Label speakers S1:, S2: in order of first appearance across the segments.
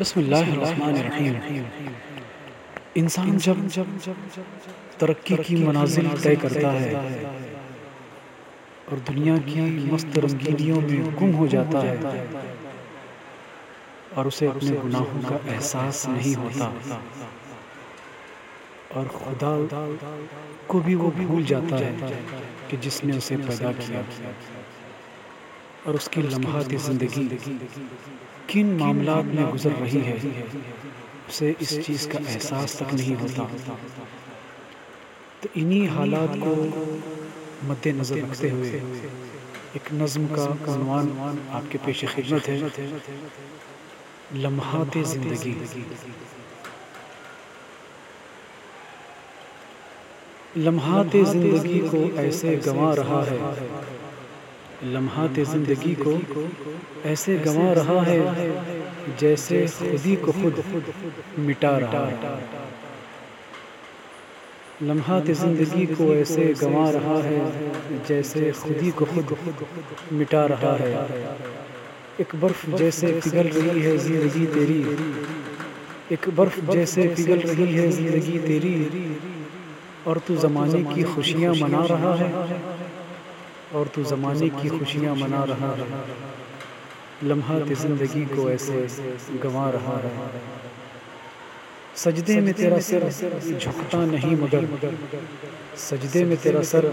S1: بسم اللہ الرحمن الرحیم. انسان جب ترقی کی منازل طے کرتا ہے اور دنیا کی مست رنگینیوں میں گم ہو جاتا ہے اور اسے اپنے گناہوں کا احساس نہیں ہوتا اور خدا کو بھی وہ بھول جاتا ہے کہ جس نے اسے پیدا کیا۔ اور اس کی لمحات زندگی کن معاملات میں گزر رہی ہے، اسے اس چیز کا احساس تک نہیں ہوتا۔ تو انہی حالات کو مد نظر رکھتے ہوئے ایک نظم کا عنوان آپ کے پیش خدمت ہے۔ لمحات زندگی۔ لمحات زندگی کو ایسے گنوا رہا ہے لمحات زندگی کو ایسے گنوا رہا ہے جیسے خودی کو خود مٹا رہا ہے۔ لمحات زندگی کو ایسے گنوا رہا ہے جیسے خودی کو خود مٹا رہا ہے۔ ایک برف جیسے پگھل رہی ہے زندگی تیری۔ ایک برف جیسے پگھل رہی ہے زندگی تیری۔ اور تو زمانے کی خوشیاں منا رہا ہے۔ اور تو زمانے کی خوشیاں منا رہا ہے۔ لمحات زندگی کو ایسے گنوا رہا ہے۔ سجدے میں تیرا سر جھکتا نہیں مگر، سجدے میں تیرا سر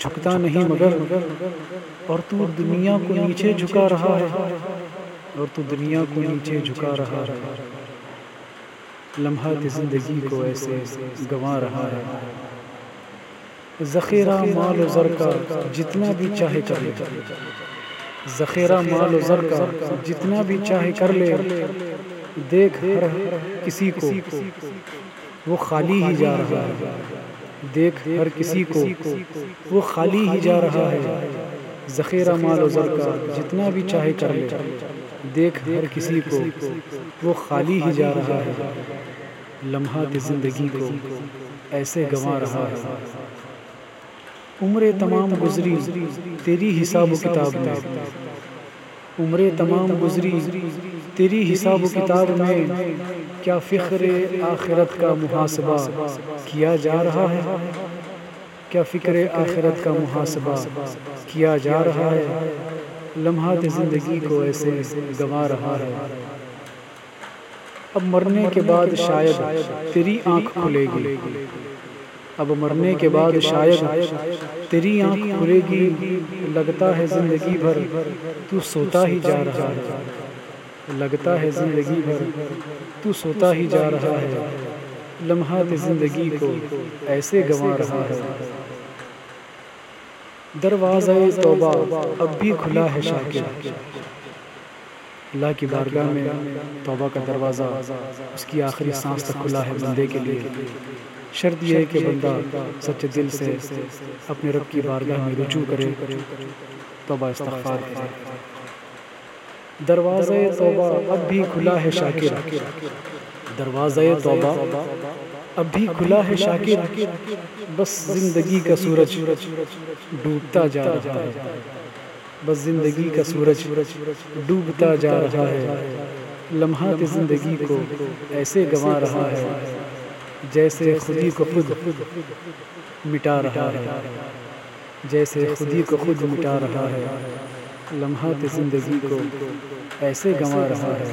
S1: جھکتا نہیں مگر، اور تو دنیا کو نیچے جھکا رہا ہے۔ اور تو دنیا کو نیچے جھکا رہا ہے۔ لمحات زندگی کو ایسے گنوا رہا ہے۔ ذخیرہ مال و زر کا جتنا بھی چاہے کر لے۔ ذخیرہ مال و زر کا جتنا بھی چاہے کر لے۔ دیکھ ہر کسی کو، وہ خالی ہی جا رہا ہے۔ دیکھ ہر کسی کو، وہ خالی ہی جا رہا ہے۔ ذخیرہ مال و زر کا جتنا بھی چاہے کر لے۔ دیکھ ہر کسی کو، وہ خالی ہی جا رہا ہے۔ لمحات زندگی کو ایسے گنوا رہا ہے۔ عمریں تمام گزری، تیری حساب و کتاب میں۔ عمریں تمام گزری، تیری حساب و کتاب میں کیا فخر آخرت کا محاسبہ کیا جا رہا ہے؟ کیا فکر آخرت کا محاسبہ کیا جا رہا ہے؟ لمحات زندگی کو ایسے گنوا رہا ہے۔ اب مرنے کے بعد شاید تیری آنکھ کھلے گی۔ اب مرنے کے بعد شاید تیری آنکھ کھلے گی، لگتا ہے زندگی بھر تو سوتا ہی جا رہا ہے۔ لگتا ہے زندگی بھر تو سوتا ہی جا رہا ہے۔ لمحات زندگی کو ایسے گنوا رہا ہے۔ دروازہ توبہ اب بھی کھلا ہے شاکر۔ اللہ کی بارگاہ میں توبہ کا دروازہ اس کی آخری سانس تک کھلا ہے بندے کے لیے۔ شرط یہ ہے کہ بندہ سچے دل سے اپنے رب کی بارگاہ میں رجوع کرے، توبہ استغفار کرے۔ دروازہ توبہ اب بھی کھلا ہے شاکر۔ دروازہ توبہ اب بھی کھلا ہے شاکر۔ بس زندگی کا سورج ڈوبتا جا رہا ہے۔ بس زندگی کا سورج ڈوبتا جا رہا ہے۔ لمحات زندگی کو ایسے گنوا رہا ہے۔ جیسے خودی کو خود مٹا رہا ہے، جیسے خودی کو خود مٹا رہا ہے، لمحات زندگی کو ایسے گنوا رہا ہے،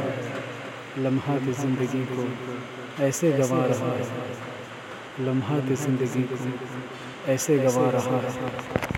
S1: لمحات زندگی کو ایسے گنوا رہا ہے، لمحات زندگی کو ایسے گنوا رہا ہے۔